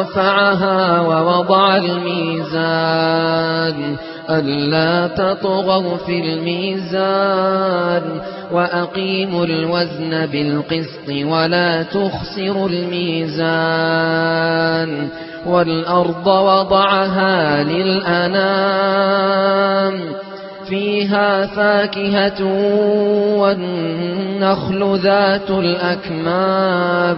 رفعها ووضع الميزان ألا تطغوا في الميزان وأقيموا الوزن بالقسط ولا تخسروا الميزان والأرض وضعها للأنام فيها فاكهة والنخل ذات الأكمام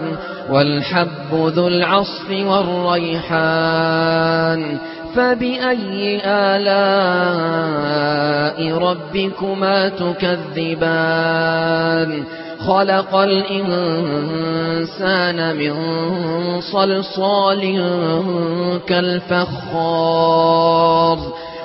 والحب ذو العصف والريحان فبأي آلاء ربكما تكذبان؟ خلق الإنسان من صلصال كالفخار